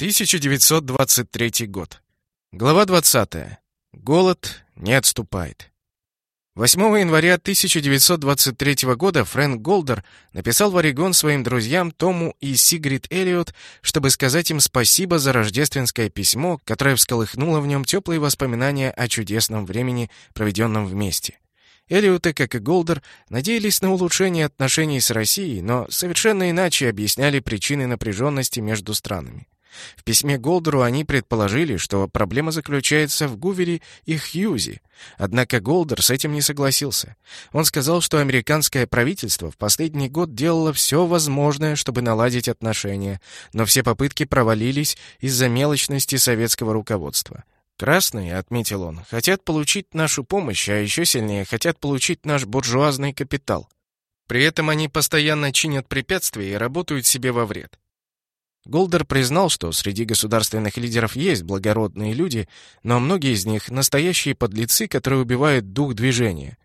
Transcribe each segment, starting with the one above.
1923 год. Глава 20. Голод не отступает. 8 января 1923 года Фрэнк Голдер написал в Орегон своим друзьям Тому и Сигрид Эллиот, чтобы сказать им спасибо за рождественское письмо, которое всколыхнуло в нем теплые воспоминания о чудесном времени, проведенном вместе. Эллиоты, как и Голдер, надеялись на улучшение отношений с Россией, но совершенно иначе объясняли причины напряженности между странами. В письме Голдеру они предположили, что проблема заключается в Гувере и Хьюзи. Однако Голдер с этим не согласился. Он сказал, что американское правительство в последний год делало все возможное, чтобы наладить отношения, но все попытки провалились из-за мелочности советского руководства. «Красные», — отметил он, — «хотят получить нашу помощь, а еще сильнее хотят получить наш буржуазный капитал. При этом они постоянно чинят препятствия и работают себе во вред. Голдер признал, что среди государственных лидеров есть благородные люди, но многие из них — настоящие подлецы, которые убивают дух движения.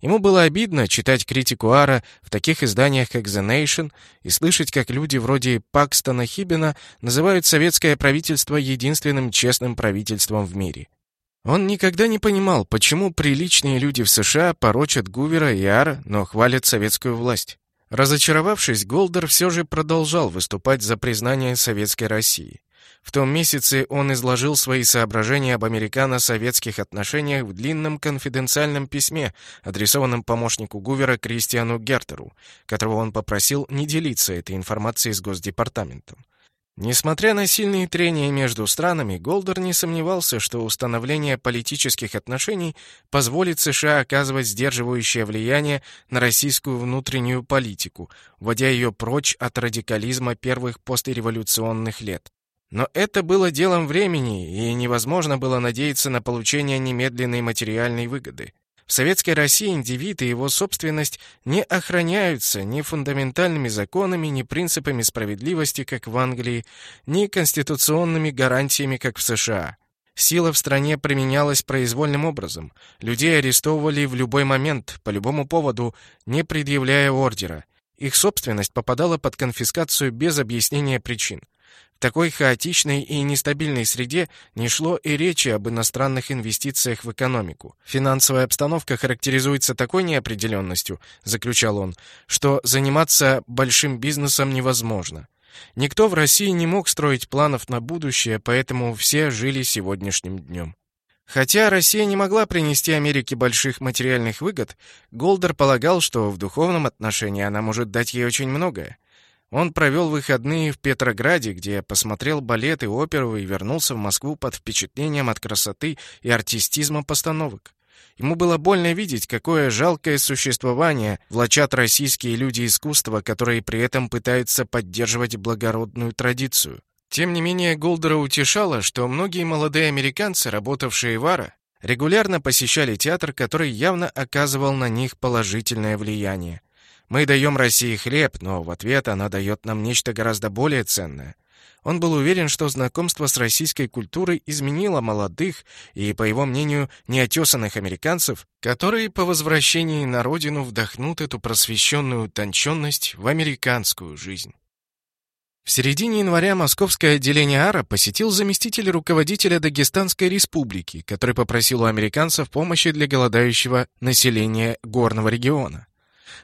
Ему было обидно читать критику Ара в таких изданиях, как The Nation, и слышать, как люди вроде Пакстона Хиббина называют советское правительство единственным честным правительством в мире. Он никогда не понимал, почему приличные люди в США порочат Гувера и Ара, но хвалят советскую власть. Разочаровавшись, Голдер все же продолжал выступать за признание Советской России. В том месяце он изложил свои соображения об американо-советских отношениях в длинном конфиденциальном письме, адресованном помощнику Гувера Кристиану Гертеру, которого он попросил не делиться этой информацией с Госдепартаментом. Несмотря на сильные трения между странами, Голдер не сомневался, что установление политических отношений позволит США оказывать сдерживающее влияние на российскую внутреннюю политику, вводя ее прочь от радикализма первых постреволюционных лет. Но это было делом времени, и невозможно было надеяться на получение немедленной материальной выгоды. В советской России индивид и его собственность не охраняются ни фундаментальными законами, ни принципами справедливости, как в Англии, ни конституционными гарантиями, как в США. Сила в стране применялась произвольным образом. Людей арестовывали в любой момент, по любому поводу, не предъявляя ордера. Их собственность попадала под конфискацию без объяснения причин такой хаотичной и нестабильной среде не шло и речи об иностранных инвестициях в экономику. Финансовая обстановка характеризуется такой неопределенностью, заключал он, что заниматься большим бизнесом невозможно. Никто в России не мог строить планов на будущее, поэтому все жили сегодняшним днем. Хотя Россия не могла принести Америке больших материальных выгод, Голдер полагал, что в духовном отношении она может дать ей очень многое. Он провел выходные в Петрограде, где посмотрел балет и оперу и вернулся в Москву под впечатлением от красоты и артистизма постановок. Ему было больно видеть, какое жалкое существование влачат российские люди искусства, которые при этом пытаются поддерживать благородную традицию. Тем не менее, Голдера утешало, что многие молодые американцы, работавшие в Ара, регулярно посещали театр, который явно оказывал на них положительное влияние. Мы даем России хлеб, но в ответ она дает нам нечто гораздо более ценное. Он был уверен, что знакомство с российской культурой изменило молодых и, по его мнению, неотесанных американцев, которые по возвращении на родину вдохнут эту просвещенную утонченность в американскую жизнь. В середине января московское отделение АРА посетил заместитель руководителя Дагестанской республики, который попросил у американцев помощи для голодающего населения горного региона.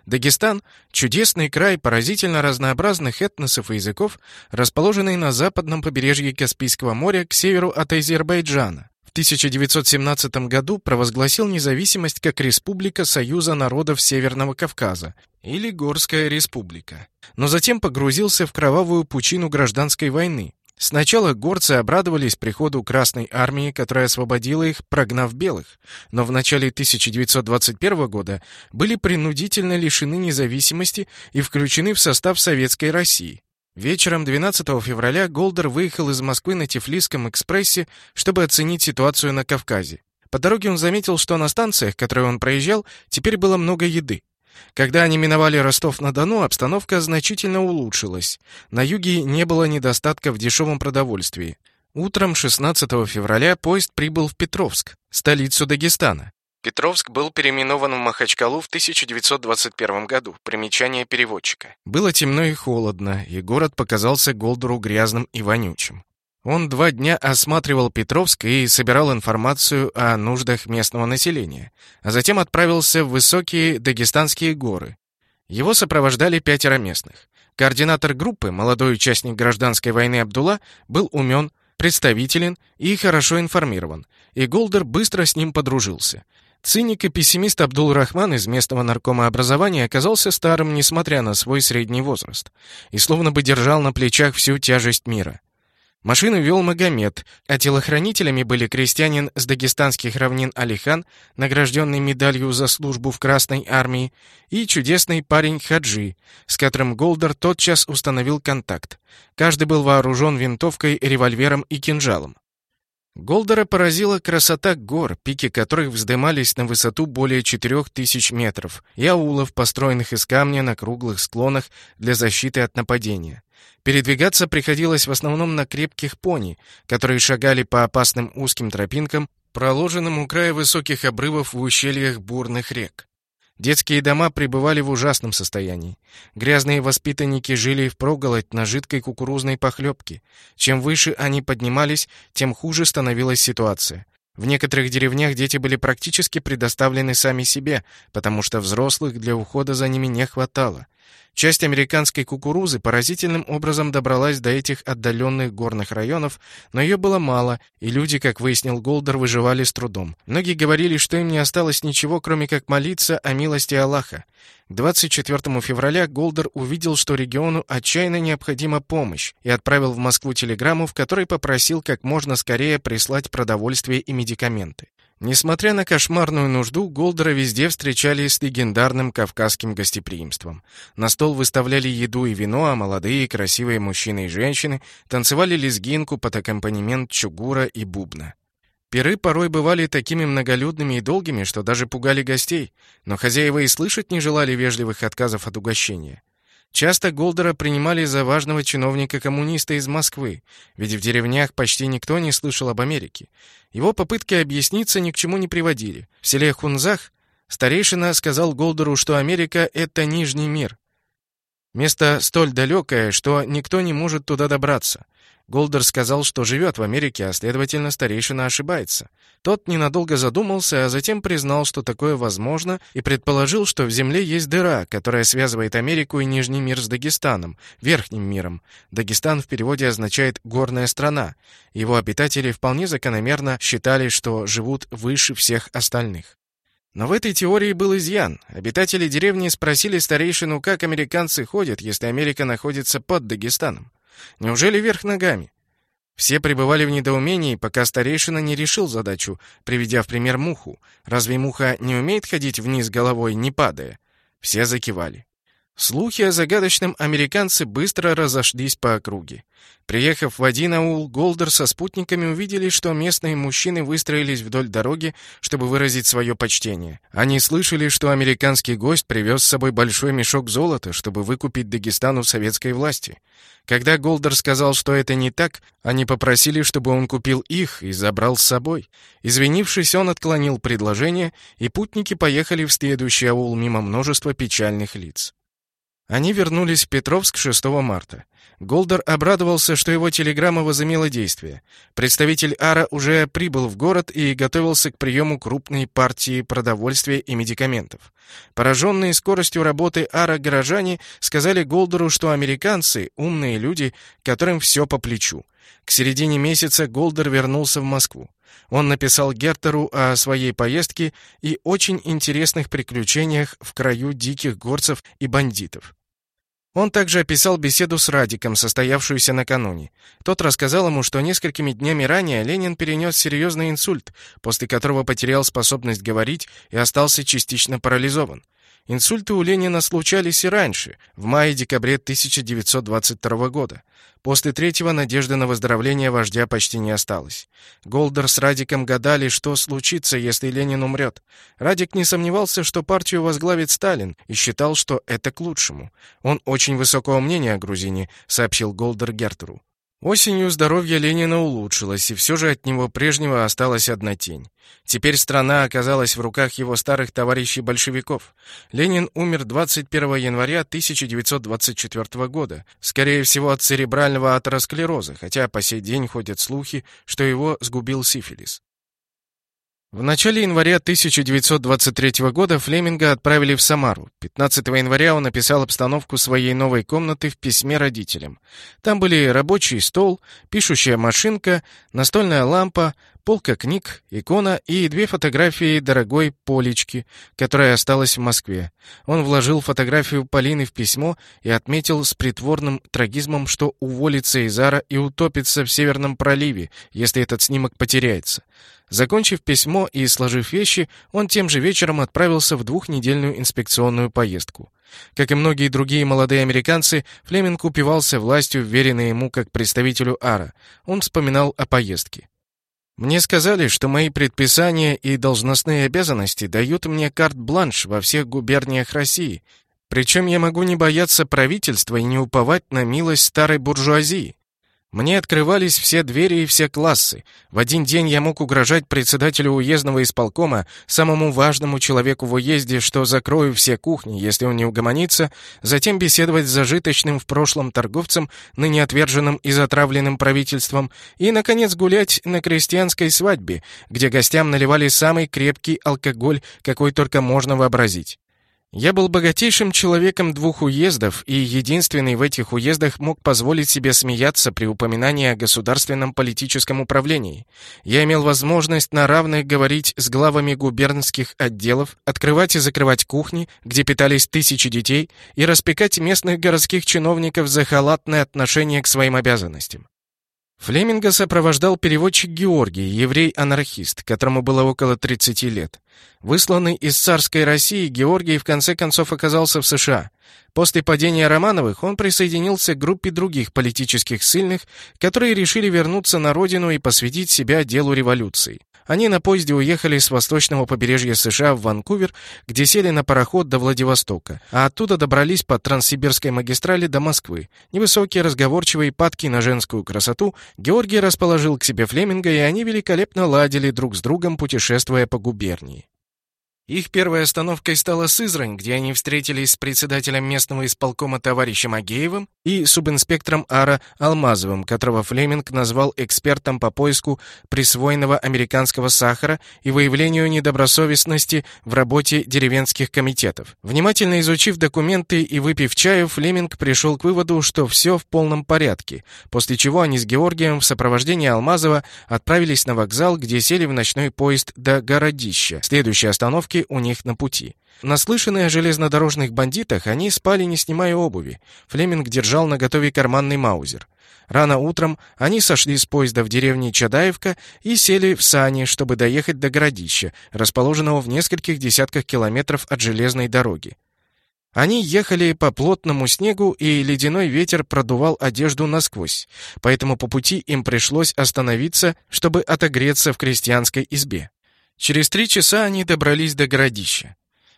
Дагестан — чудесный край поразительно разнообразных этносов и языков, расположенный на западном побережье Каспийского моря к северу от Азербайджана. В 1917 году провозгласил независимость как Республика Союза народов Северного Кавказа или Горская Республика, но затем погрузился в кровавую пучину гражданской войны, Сначала горцы обрадовались приходу Красной армии, которая освободила их, прогнав белых, но в начале 1921 года были принудительно лишены независимости и включены в состав Советской России. Вечером 12 февраля Голдер выехал из Москвы на Тифлисском экспрессе, чтобы оценить ситуацию на Кавказе. По дороге он заметил, что на станциях, которые он проезжал, теперь было много еды. Когда они миновали Ростов-на-Дону, обстановка значительно улучшилась. На юге не было недостатка в дешевом продовольствии. Утром 16 февраля поезд прибыл в Петровск, столицу Дагестана. Петровск был переименован в Махачкалу в 1921 году. Примечание переводчика. Было темно и холодно, и город показался Голдуру грязным и вонючим. Он два дня осматривал Петровск и собирал информацию о нуждах местного населения, а затем отправился в высокие Дагестанские горы. Его сопровождали пятеро местных. Координатор группы, молодой участник гражданской войны Абдулла, был умен, представителен и хорошо информирован, и Голдер быстро с ним подружился. Циник и пессимист Абдул-Рахман из местного наркома образования оказался старым, несмотря на свой средний возраст, и словно бы держал на плечах всю тяжесть мира. Машину вел Магомед, а телохранителями были крестьянин с дагестанских равнин Алихан, награжденный медалью за службу в Красной армии, и чудесный парень Хаджи, с которым Голдер тотчас установил контакт. Каждый был вооружен винтовкой, револьвером и кинжалом. Голдера поразила красота гор, пики которых вздымались на высоту более 4000 метров, и аулов, построенных из камня на круглых склонах для защиты от нападения. Передвигаться приходилось в основном на крепких пони, которые шагали по опасным узким тропинкам, проложенным у края высоких обрывов в ущельях бурных рек. Детские дома пребывали в ужасном состоянии. Грязные воспитанники жили впроголодь на жидкой кукурузной похлебке. Чем выше они поднимались, тем хуже становилась ситуация. В некоторых деревнях дети были практически предоставлены сами себе, потому что взрослых для ухода за ними не хватало. Часть американской кукурузы поразительным образом добралась до этих отдаленных горных районов, но ее было мало, и люди, как выяснил Голдер, выживали с трудом. Многие говорили, что им не осталось ничего, кроме как молиться о милости Аллаха. К 24 февраля Голдер увидел, что региону отчаянно необходима помощь, и отправил в Москву телеграмму, в которой попросил как можно скорее прислать продовольствие и медикаменты. Несмотря на кошмарную нужду, Голдера везде встречали с легендарным кавказским гостеприимством. На стол выставляли еду и вино, а молодые красивые мужчины и женщины танцевали лезгинку под аккомпанемент чугура и бубна. Пиры порой бывали такими многолюдными и долгими, что даже пугали гостей, но хозяева и слышать не желали вежливых отказов от угощения. Часто Голдера принимали за важного чиновника-коммуниста из Москвы, ведь в деревнях почти никто не слышал об Америке. Его попытки объясниться ни к чему не приводили. В селе Хунзах старейшина сказал Голдеру, что Америка — это Нижний мир. Место столь далекое, что никто не может туда добраться. Голдер сказал, что живет в Америке, а следовательно, старейшина ошибается. Тот ненадолго задумался, а затем признал, что такое возможно, и предположил, что в земле есть дыра, которая связывает Америку и Нижний мир с Дагестаном, Верхним миром. Дагестан в переводе означает «горная страна». Его обитатели вполне закономерно считали, что живут выше всех остальных. Но в этой теории был изъян. Обитатели деревни спросили старейшину, как американцы ходят, если Америка находится под Дагестаном. Неужели вверх ногами? Все пребывали в недоумении, пока старейшина не решил задачу, приведя в пример муху. Разве муха не умеет ходить вниз головой, не падая? Все закивали. Слухи о загадочном американце быстро разошлись по округе. Приехав в один аул, Голдер со спутниками увидели, что местные мужчины выстроились вдоль дороги, чтобы выразить свое почтение. Они слышали, что американский гость привез с собой большой мешок золота, чтобы выкупить Дагестан у советской власти. Когда Голдер сказал, что это не так, они попросили, чтобы он купил их и забрал с собой. Извинившись, он отклонил предложение, и путники поехали в следующий аул мимо множества печальных лиц. Они вернулись в Петровск 6 марта. Голдер обрадовался, что его телеграмма возымела действие. Представитель Ара уже прибыл в город и готовился к приему крупной партии продовольствия и медикаментов. Пораженные скоростью работы Ара горожане сказали Голдеру, что американцы — умные люди, которым все по плечу. К середине месяца Голдер вернулся в Москву. Он написал Гертеру о своей поездке и очень интересных приключениях в краю диких горцев и бандитов. Он также описал беседу с Радиком, состоявшуюся накануне. Тот рассказал ему, что несколькими днями ранее Ленин перенес серьезный инсульт, после которого потерял способность говорить и остался частично парализован. Инсульты у Ленина случались и раньше, в мае-декабре 1922 года. После третьего надежды на выздоровление вождя почти не осталось. Голдер с Радиком гадали, что случится, если Ленин умрет. Радик не сомневался, что партию возглавит Сталин, и считал, что это к лучшему. Он очень высокого мнения о Грузине, сообщил Голдер Гертеру. Осенью здоровье Ленина улучшилось, и все же от него прежнего осталась одна тень. Теперь страна оказалась в руках его старых товарищей-большевиков. Ленин умер 21 января 1924 года, скорее всего от церебрального атеросклероза, хотя по сей день ходят слухи, что его сгубил сифилис. В начале января 1923 года Флеминга отправили в Самару. 15 января он описал обстановку своей новой комнаты в письме родителям. Там были рабочий стол, пишущая машинка, настольная лампа, полка книг, икона и две фотографии дорогой Полечки, которая осталась в Москве. Он вложил фотографию Полины в письмо и отметил с притворным трагизмом, что уволится из Ара и утопится в Северном проливе, если этот снимок потеряется. Закончив письмо и сложив вещи, он тем же вечером отправился в двухнедельную инспекционную поездку. Как и многие другие молодые американцы, Флеминг упивался властью, вверенной ему как представителю Ара. Он вспоминал о поездке. «Мне сказали, что мои предписания и должностные обязанности дают мне карт-бланш во всех губерниях России, причем я могу не бояться правительства и не уповать на милость старой буржуазии. Мне открывались все двери и все классы. В один день я мог угрожать председателю уездного исполкома, самому важному человеку в уезде, что закрою все кухни, если он не угомонится, затем беседовать с зажиточным в прошлом торговцем, ныне отверженным и затравленным правительством, и, наконец, гулять на крестьянской свадьбе, где гостям наливали самый крепкий алкоголь, какой только можно вообразить. Я был богатейшим человеком двух уездов, и единственный в этих уездах мог позволить себе смеяться при упоминании о государственном политическом управлении. Я имел возможность на равных говорить с главами губернских отделов, открывать и закрывать кухни, где питались тысячи детей, и распекать местных городских чиновников за халатное отношение к своим обязанностям. Флеминга сопровождал переводчик Георгий, еврей-анархист, которому было около 30 лет. Высланный из царской России, Георгий в конце концов оказался в США. После падения Романовых он присоединился к группе других политических сильных, которые решили вернуться на родину и посвятить себя делу революции. Они на поезде уехали с восточного побережья США в Ванкувер, где сели на пароход до Владивостока, а оттуда добрались по Транссибирской магистрали до Москвы. Невысокий, разговорчивый, падкий на женскую красоту, Георгий расположил к себе Флеминга, и они великолепно ладили друг с другом, путешествуя по губернии. Их первой остановкой стала Сызрань, где они встретились с председателем местного исполкома товарищем Агеевым и субинспектором Ара Алмазовым, которого Флеминг назвал экспертом по поиску присвоенного американского сахара и выявлению недобросовестности в работе деревенских комитетов. Внимательно изучив документы и выпив чаю, Флеминг пришел к выводу, что все в полном порядке, после чего они с Георгием в сопровождении Алмазова отправились на вокзал, где сели в ночной поезд до Городища. Следующая остановка ловушки у них на пути. Наслышанные о железнодорожных бандитах, они спали, не снимая обуви. Флеминг держал наготове карманный маузер. Рано утром они сошли с поезда в деревне Чадаевка и сели в сани, чтобы доехать до городища, расположенного в нескольких десятках километров от железной дороги. Они ехали по плотному снегу, и ледяной ветер продувал одежду насквозь, поэтому по пути им пришлось остановиться, чтобы отогреться в крестьянской избе. Через три часа они добрались до городища.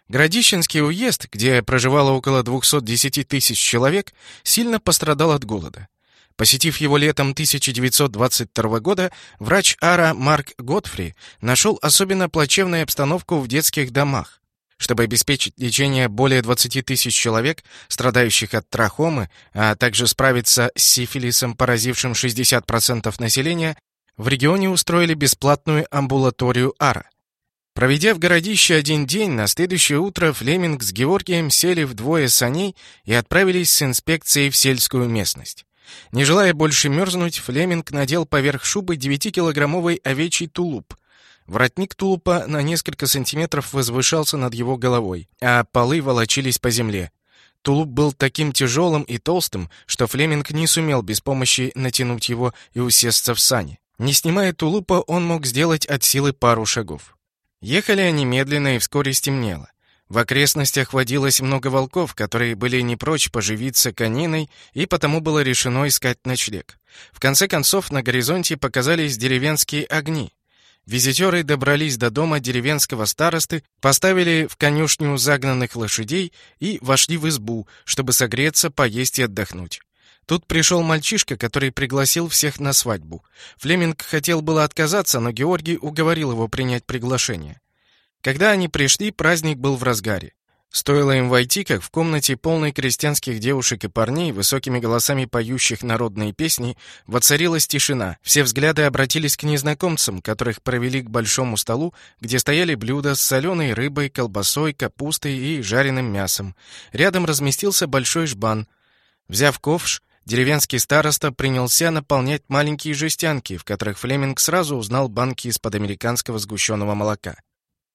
Городищенский уезд, где проживало около 210 тысяч человек, сильно пострадал от голода. Посетив его летом 1922 года, врач Ара Марк Готфри нашел особенно плачевную обстановку в детских домах. Чтобы обеспечить лечение более 20 тысяч человек, страдающих от трахомы, а также справиться с сифилисом, поразившим 60% населения, в регионе устроили бесплатную амбулаторию Ара. Проведя в городище один день, на следующее утро Флеминг с Георгием сели вдвое саней и отправились с инспекцией в сельскую местность. Не желая больше мерзнуть, Флеминг надел поверх шубы 9-килограммовый овечий тулуп. Воротник тулупа на несколько сантиметров возвышался над его головой, а полы волочились по земле. Тулуп был таким тяжелым и толстым, что Флеминг не сумел без помощи натянуть его и усесться в сани. Не снимая тулупа, он мог сделать от силы пару шагов. Ехали они медленно, и вскоре стемнело. В окрестностях водилось много волков, которые были не прочь поживиться кониной, и потому было решено искать ночлег. В конце концов, на горизонте показались деревенские огни. Визитеры добрались до дома деревенского старосты, поставили в конюшню загнанных лошадей и вошли в избу, чтобы согреться, поесть и отдохнуть. Тут пришел мальчишка, который пригласил всех на свадьбу. Флеминг хотел было отказаться, но Георгий уговорил его принять приглашение. Когда они пришли, праздник был в разгаре. Стоило им войти, как в комнате, полной крестьянских девушек и парней, высокими голосами поющих народные песни, воцарилась тишина. Все взгляды обратились к незнакомцам, которых провели к большому столу, где стояли блюда с соленой рыбой, колбасой, капустой и жареным мясом. Рядом разместился большой жбан. Взяв ковш, деревенский староста принялся наполнять маленькие жестянки, в которых Флеминг сразу узнал банки из-под американского сгущенного молока.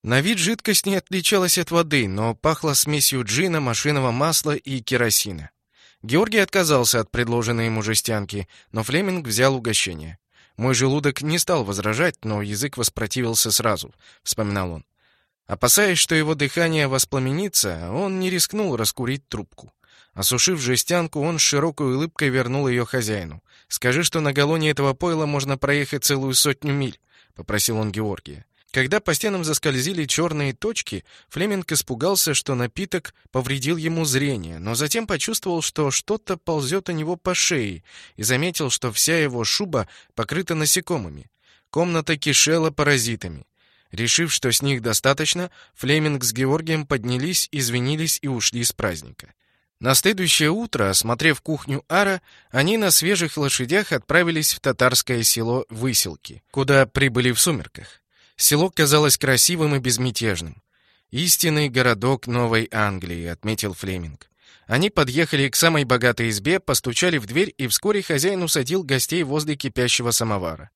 На вид жидкость не отличалась от воды, но пахла смесью джина, машинного масла и керосина. Георгий отказался от предложенной ему жестянки, но Флеминг взял угощение. «Мой желудок не стал возражать, но язык воспротивился сразу», — вспоминал он. Опасаясь, что его дыхание воспламенится, он не рискнул раскурить трубку. Осушив жестянку, он с широкой улыбкой вернул ее хозяину. «Скажи, что на галлоне этого пойла можно проехать целую сотню миль», — попросил он Георгия. Когда по стенам заскользили черные точки, Флеминг испугался, что напиток повредил ему зрение, но затем почувствовал, что что-то ползет у него по шее, и заметил, что вся его шуба покрыта насекомыми. Комната кишела паразитами. Решив, что с них достаточно, Флеминг с Георгием поднялись, извинились и ушли с праздника. На следующее утро, осмотрев кухню Ара, они на свежих лошадях отправились в татарское село Выселки, куда прибыли в сумерках. Село казалось красивым и безмятежным. «Истинный городок Новой Англии», — отметил Флеминг. Они подъехали к самой богатой избе, постучали в дверь, и вскоре хозяин усадил гостей возле кипящего самовара.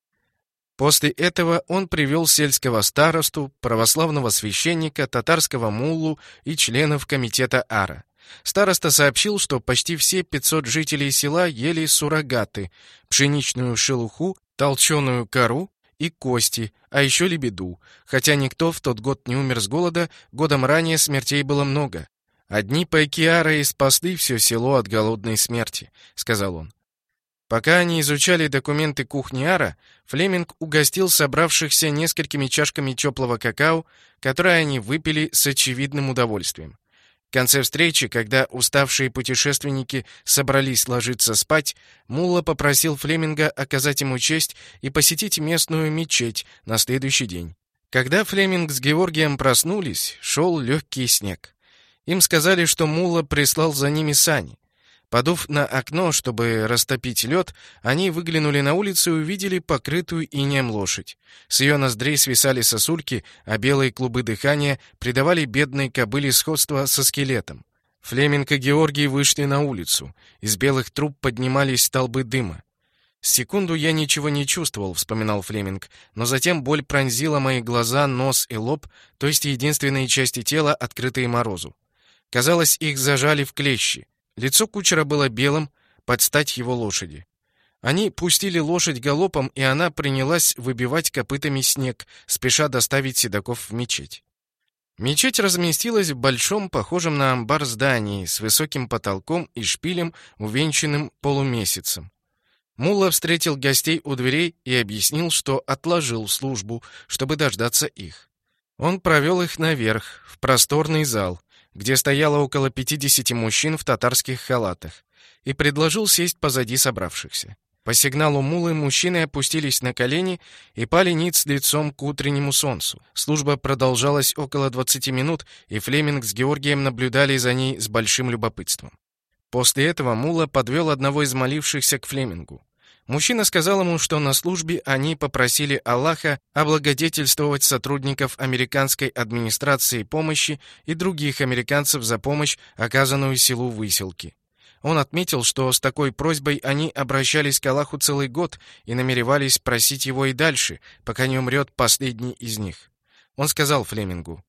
После этого он привел сельского старосту, православного священника, татарского муллу и членов комитета Ара. Староста сообщил, что почти все 500 жителей села ели суррогаты, пшеничную шелуху, толченую кору и кости, а еще лебеду. Хотя никто в тот год не умер с голода, годом ранее смертей было много. «Одни пайкиары и спасли все село от голодной смерти», — сказал он. Пока они изучали документы кухни Ара, Флеминг угостил собравшихся несколькими чашками теплого какао, которое они выпили с очевидным удовольствием. В конце встречи, когда уставшие путешественники собрались ложиться спать, Мулла попросил Флеминга оказать ему честь и посетить местную мечеть на следующий день. Когда Флеминг с Георгием проснулись, шел легкий снег. Им сказали, что Мулла прислал за ними сани. Подув на окно, чтобы растопить лед, они выглянули на улицу и увидели покрытую инеем лошадь. С ее ноздрей свисали сосульки, а белые клубы дыхания придавали бедной кобыле сходство со скелетом. Флеминг и Георгий вышли на улицу. Из белых труб поднимались столбы дыма. «Секунду я ничего не чувствовал», — вспоминал Флеминг, но затем боль пронзила мои глаза, нос и лоб, то есть единственные части тела, открытые морозу. Казалось, их зажали в клещи. Лицо кучера было белым, под стать его лошади. Они пустили лошадь галопом, и она принялась выбивать копытами снег, спеша доставить седаков в мечеть. Мечеть разместилась в большом, похожем на амбар здании, с высоким потолком и шпилем, увенчанным полумесяцем. Мулла встретил гостей у дверей и объяснил, что отложил службу, чтобы дождаться их. Он провел их наверх, в просторный зал, где стояло около 50 мужчин в татарских халатах, и предложил сесть позади собравшихся. По сигналу мулы мужчины опустились на колени и пали ниц лицом к утреннему солнцу. Служба продолжалась около 20 минут, и Флеминг с Георгием наблюдали за ней с большим любопытством. После этого мула подвел одного из молившихся к Флемингу. Мужчина сказал ему, что на службе они попросили Аллаха облагодетельствовать сотрудников американской администрации помощи и других американцев за помощь, оказанную селу Выселки. Он отметил, что с такой просьбой они обращались к Аллаху целый год и намеревались просить его и дальше, пока не умрет последний из них. Он сказал Флемингу,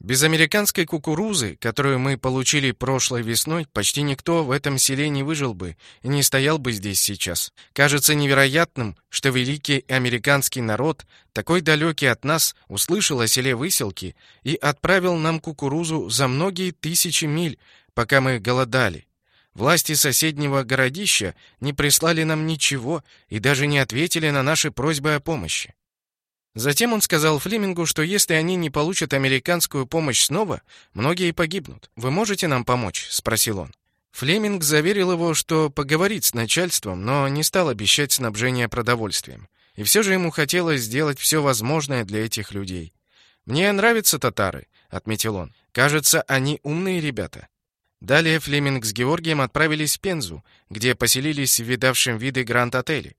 без американской кукурузы, которую мы получили прошлой весной, почти никто в этом селе не выжил бы и не стоял бы здесь сейчас. Кажется невероятным, что великий американский народ, такой далекий от нас, услышал о селе Выселки и отправил нам кукурузу за многие тысячи миль, пока мы голодали. Власти соседнего городища не прислали нам ничего и даже не ответили на наши просьбы о помощи. Затем он сказал Флемингу, что если они не получат американскую помощь снова, многие погибнут. «Вы можете нам помочь?» — спросил он. Флеминг заверил его, что поговорит с начальством, но не стал обещать снабжение продовольствием. И все же ему хотелось сделать все возможное для этих людей. «Мне нравятся татары», — отметил он. «Кажется, они умные ребята». Далее Флеминг с Георгием отправились в Пензу, где поселились в видавшем виды Гранд-отеле.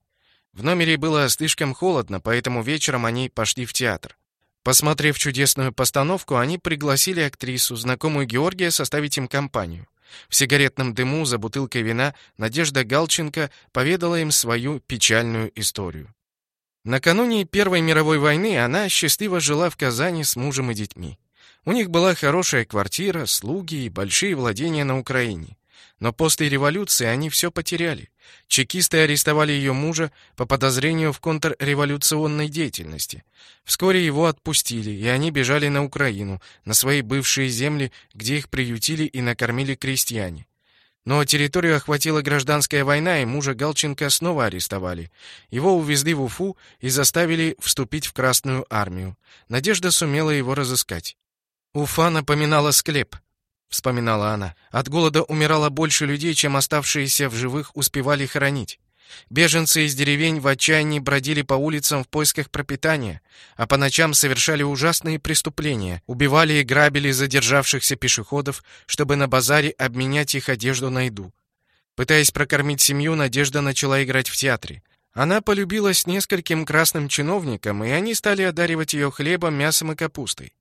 В номере было слишком холодно, поэтому вечером они пошли в театр. Посмотрев чудесную постановку, они пригласили актрису, знакомую Георгия, составить им компанию. В сигаретном дыму за бутылкой вина Надежда Галченко поведала им свою печальную историю. Накануне Первой мировой войны она счастливо жила в Казани с мужем и детьми. У них была хорошая квартира, слуги и большие владения на Украине. Но после революции они все потеряли. Чекисты арестовали ее мужа по подозрению в контрреволюционной деятельности. Вскоре его отпустили, и они бежали на Украину, на свои бывшие земли, где их приютили и накормили крестьяне. Но территорию охватила гражданская война, и мужа Галченко снова арестовали. Его увезли в Уфу и заставили вступить в Красную армию. Надежда сумела его разыскать. Уфа напоминала склеп вспоминала она. От голода умирало больше людей, чем оставшиеся в живых успевали хоронить. Беженцы из деревень в отчаянии бродили по улицам в поисках пропитания, а по ночам совершали ужасные преступления, убивали и грабили задержавшихся пешеходов, чтобы на базаре обменять их одежду на еду. Пытаясь прокормить семью, Надежда начала играть в театре. Она полюбилась нескольким красным чиновникам, и они стали одаривать ее хлебом, мясом и капустой.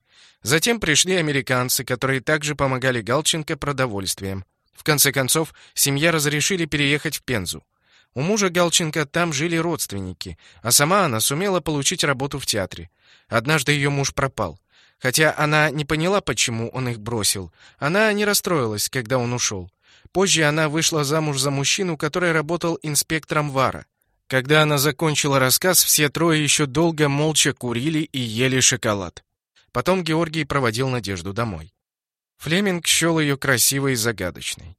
Затем пришли американцы, которые также помогали Галченко продовольствием. В конце концов, семья разрешили переехать в Пензу. У мужа Галченко там жили родственники, а сама она сумела получить работу в театре. Однажды ее муж пропал. Хотя она не поняла, почему он их бросил. Она не расстроилась, когда он ушел. Позже она вышла замуж за мужчину, который работал инспектором ВАРа. Когда она закончила рассказ, все трое еще долго молча курили и ели шоколад. Потом Георгий проводил Надежду домой. Флеминг счел ее красивой и загадочной.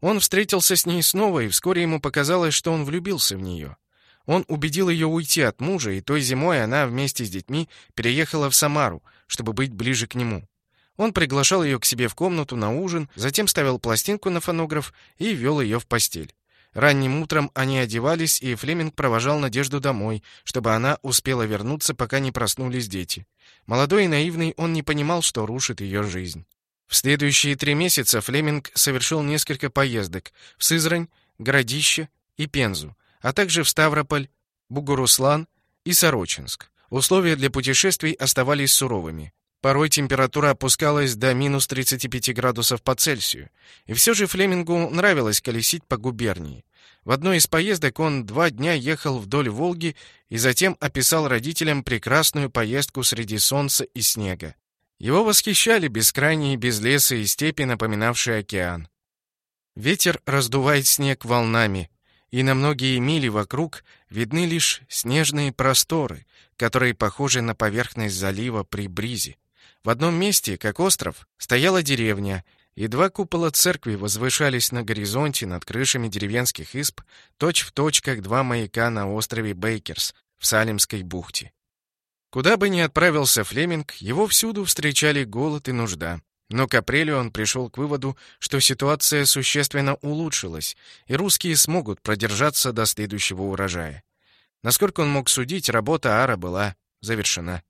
Он встретился с ней снова, и вскоре ему показалось, что он влюбился в нее. Он убедил ее уйти от мужа, и той зимой она вместе с детьми переехала в Самару, чтобы быть ближе к нему. Он приглашал ее к себе в комнату на ужин, затем ставил пластинку на фонограф и вел ее в постель. Ранним утром они одевались, и Флеминг провожал Надежду домой, чтобы она успела вернуться, пока не проснулись дети. Молодой и наивный, он не понимал, что рушит ее жизнь. В следующие три месяца Флеминг совершил несколько поездок в Сызрань, Городище и Пензу, а также в Ставрополь, Бугуруслан и Сорочинск. Условия для путешествий оставались суровыми. Порой температура опускалась до минус 35 градусов по Цельсию. И все же Флемингу нравилось колесить по губернии. В одной из поездок он два дня ехал вдоль Волги и затем описал родителям прекрасную поездку среди солнца и снега. Его восхищали бескрайние безлесы и степи, напоминавшие океан. Ветер раздувает снег волнами, и на многие мили вокруг видны лишь снежные просторы, которые похожи на поверхность залива при бризе. В одном месте, как остров, стояла деревня, и два купола церкви возвышались на горизонте над крышами деревенских изб, точь-в-точь, как два маяка на острове Бейкерс в Салемской бухте. Куда бы ни отправился Флеминг, его всюду встречали голод и нужда. Но к апрелю он пришел к выводу, что ситуация существенно улучшилась, и русские смогут продержаться до следующего урожая. Насколько он мог судить, работа Ара была завершена.